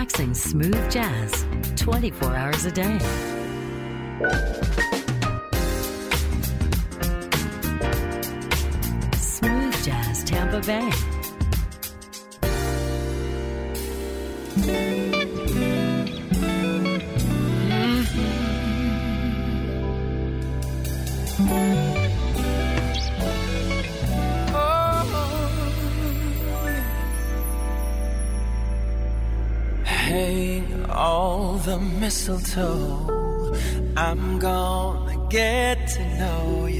relaxing smooth jazz 24 hours a day. Mistletoe. I'm gonna get to know you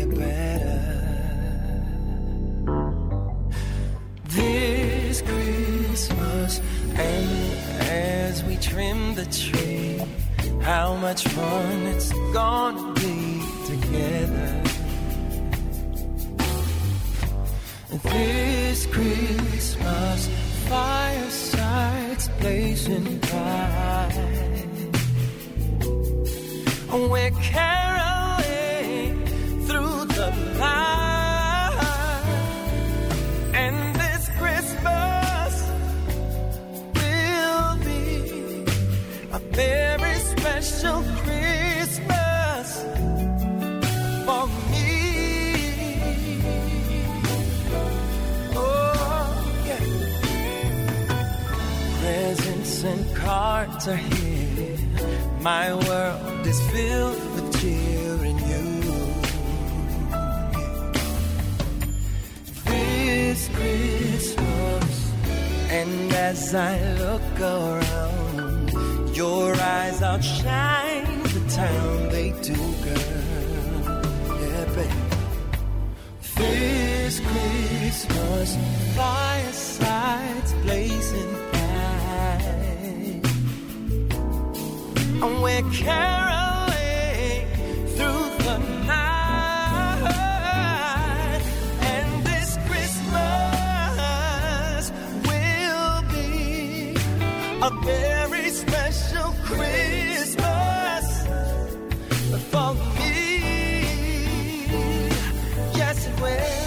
We're caroling through the night, and this Christmas will be a very special Christmas for me. Oh, yeah. Presents and cards are here. My world is filled with cheer in you. This Christmas, and as I look around, your eyes outshine the town they do, girl. Yeah, baby. This Christmas, firesides blazing And we're caroling through the night. And this Christmas will be a very special Christmas for me. Yes, it will,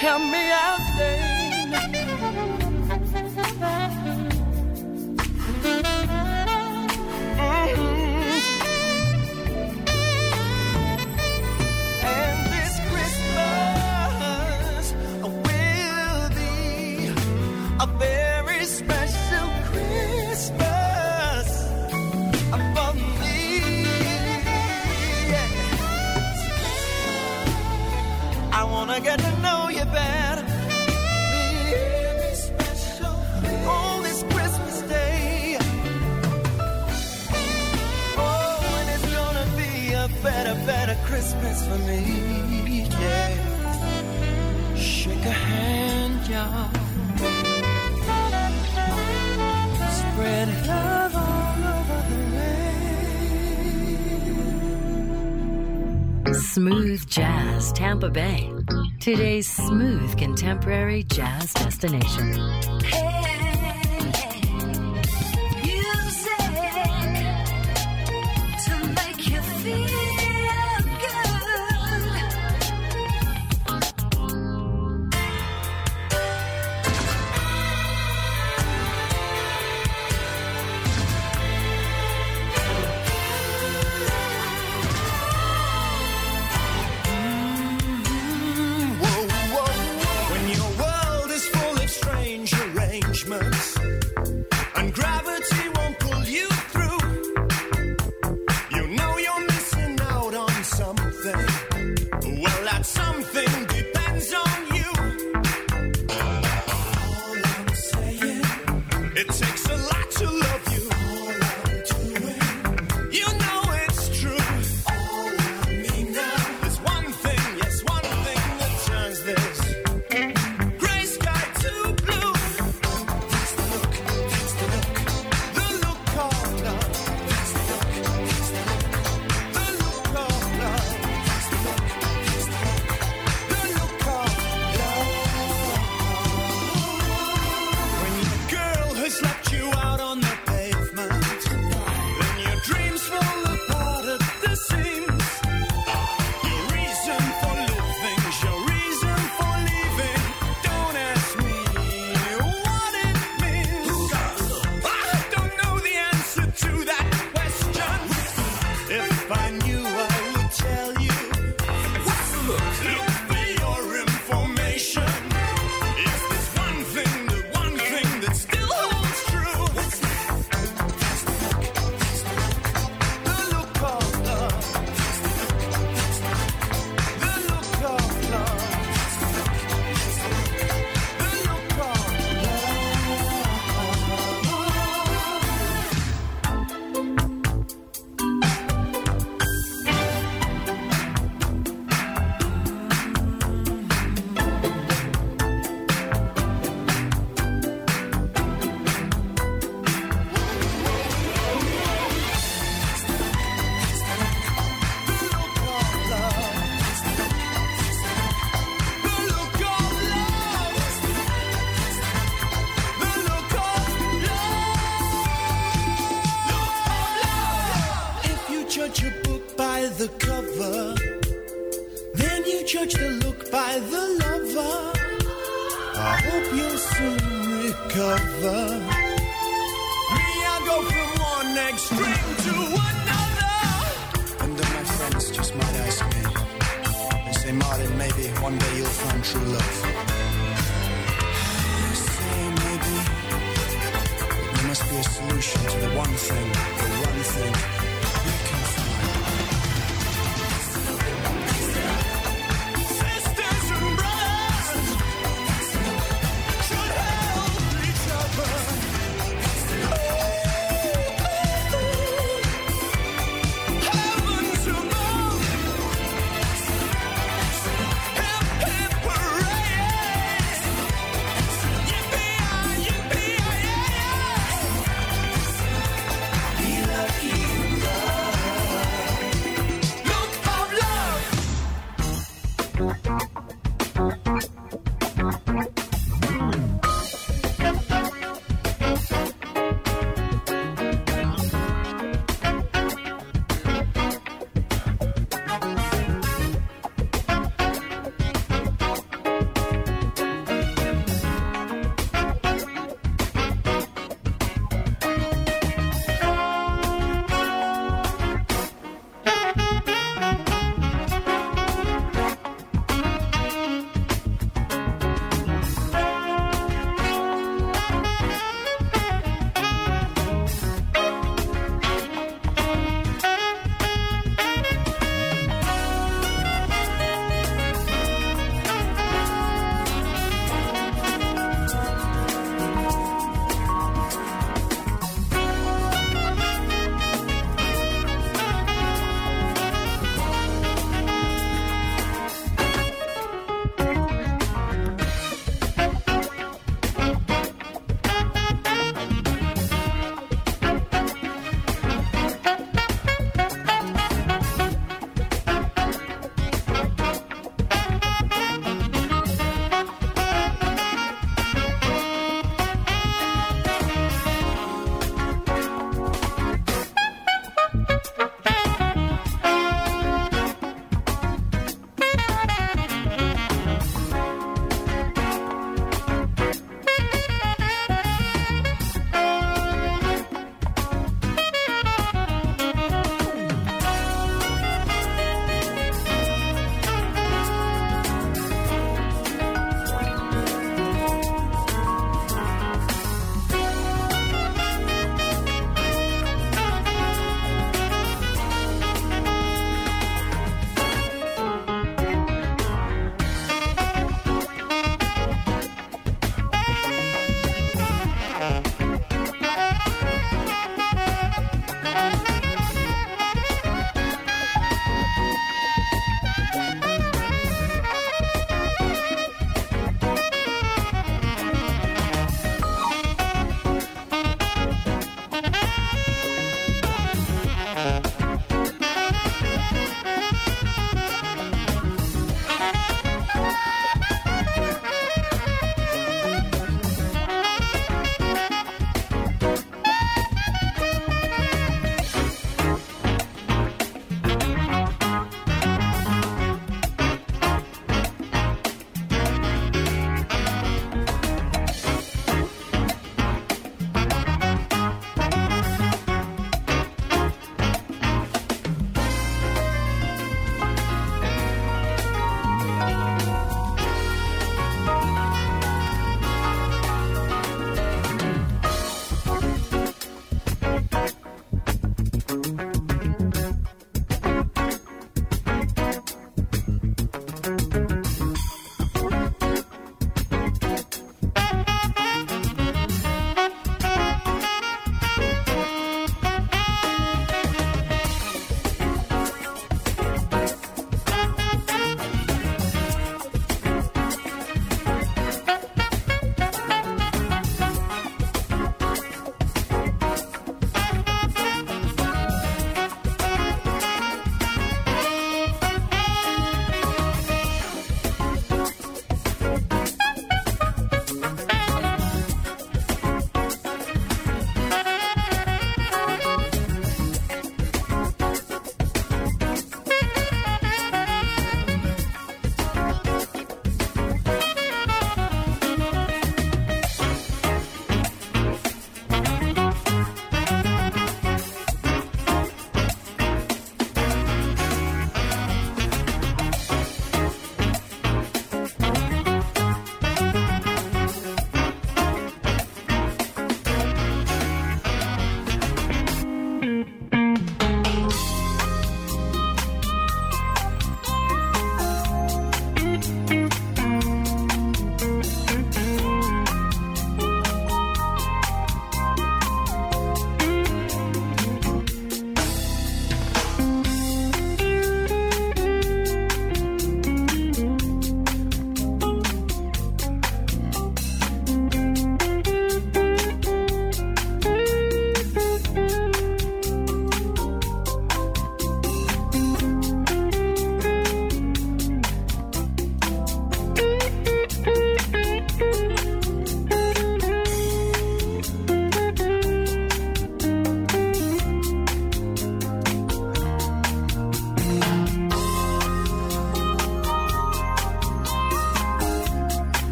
help me Tampa Bay. Today's smooth contemporary jazz destination.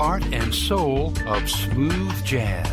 Heart and soul of smooth jazz.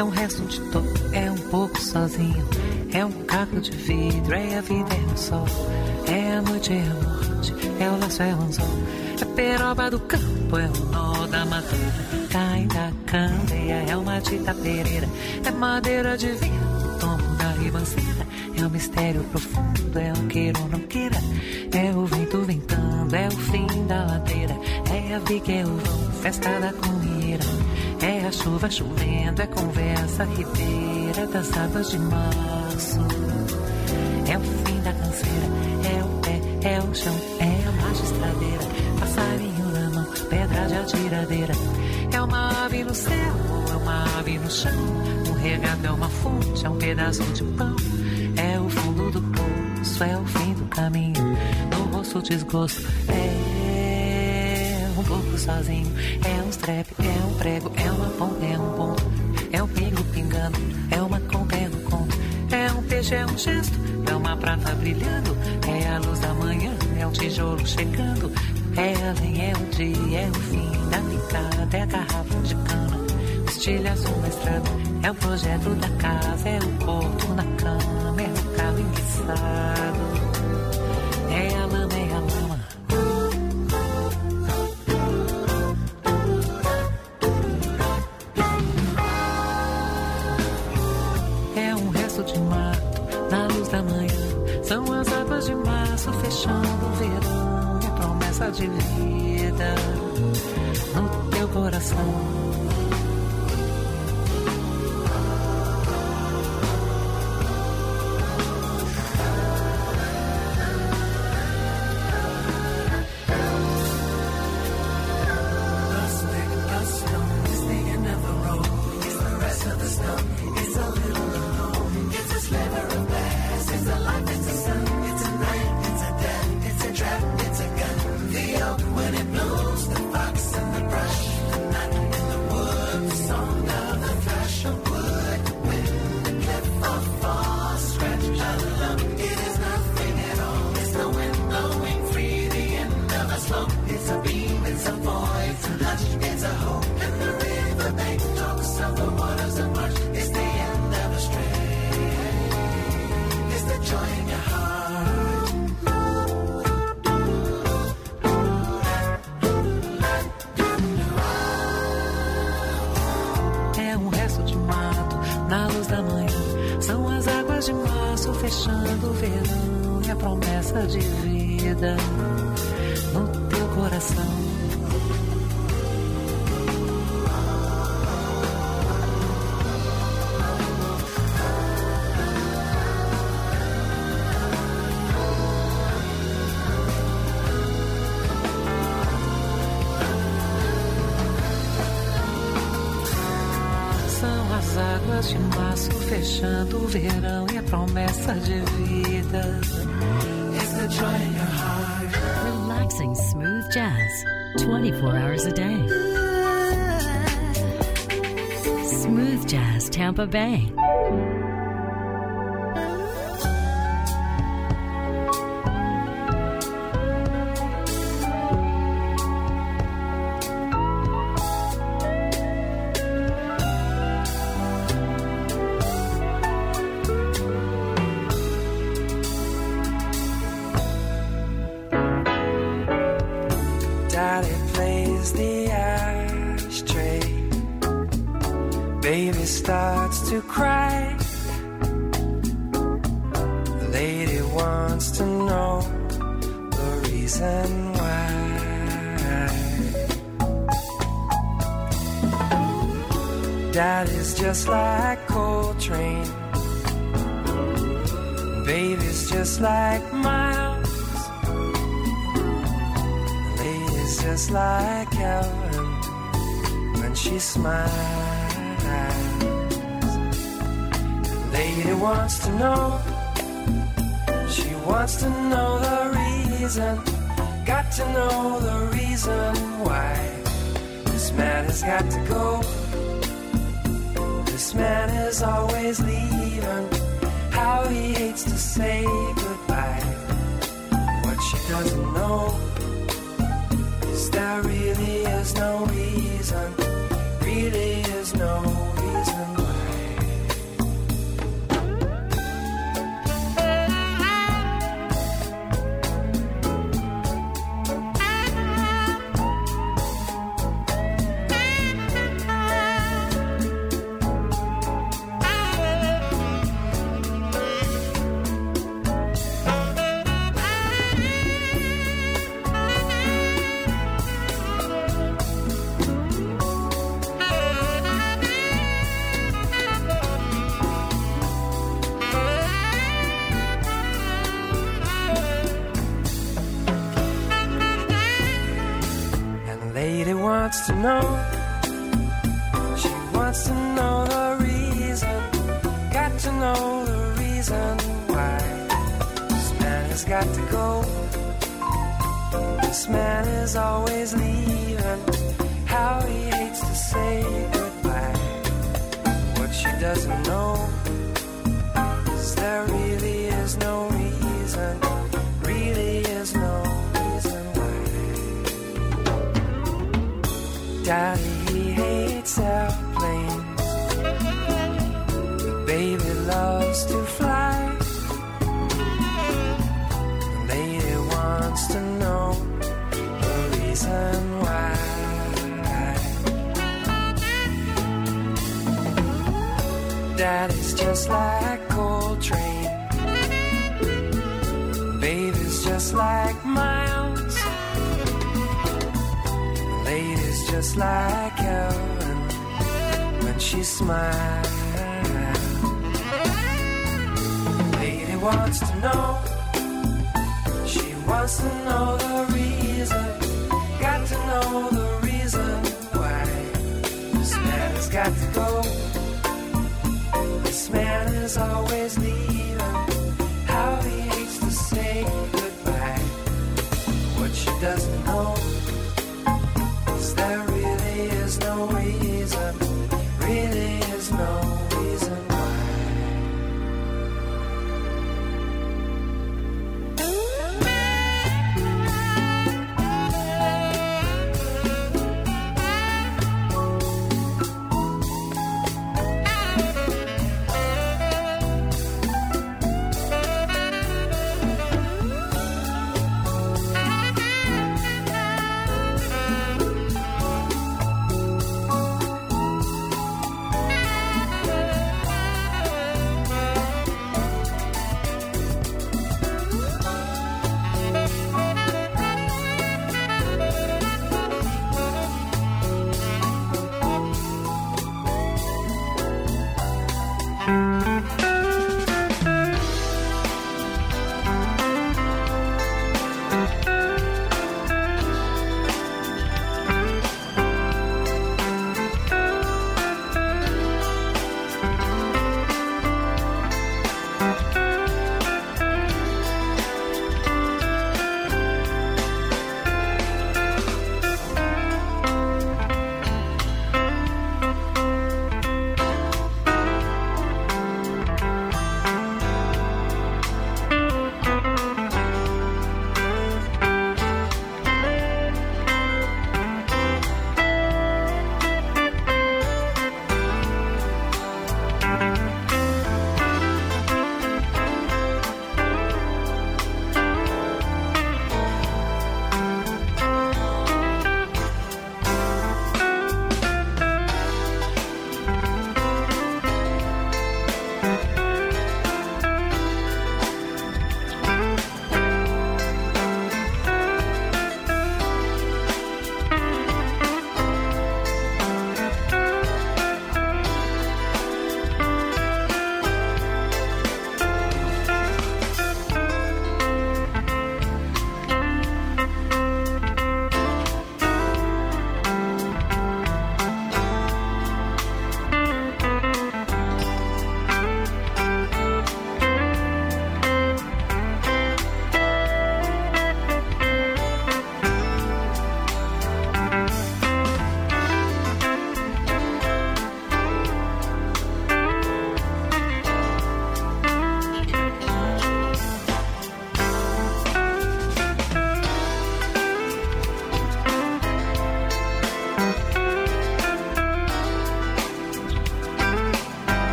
É um resto de topo, é um pouco sozinho. É um caco de vidro, é a vida, é o sol. É a noite, é a morte, é o laço, é o anzol. É peroba do campo, é o nó da madeira. Cai da candeia, é uma tita pereira. É madeira de vinho, tomo da ribanceira. É um mistério profundo, é um queira ou não queira. É o vento ventando, é o fim da ladeira. É a viga, é o vão, festa da comieira. É a chuva chovendo, é conversa ribeira das águas de março. É o fim da canseira, é o pé, é o chão, é a magistradeira. Passarinho na mão, pedra de atiradeira. É uma ave no céu, é uma ave no chão. Um regado é uma fonte, é um pedaço de pão. É o fundo do poço, é o fim do caminho. No rosto desgosto, é um pouco sozinho. É um strep, é um prego, é uma ponta, é um ponto. É um pingo pingando, é uma conta, é um conto. É um peixe, é um gesto, é uma prata brilhando. É a luz da manhã, é um tijolo chegando. É além, é o dia, é o fim da picada, é a garrafa de cana. Estilhaço na estrada, é o projeto da casa, é o porto na cama, de vida no teu coração. Vida. It's the joy in your heart. Relaxing smooth jazz 24 hours a day. Smooth Jazz Tampa Bay. To know the reason. Got to know the reason why this man has got to go. This man is always leaving. How he hates to say know. There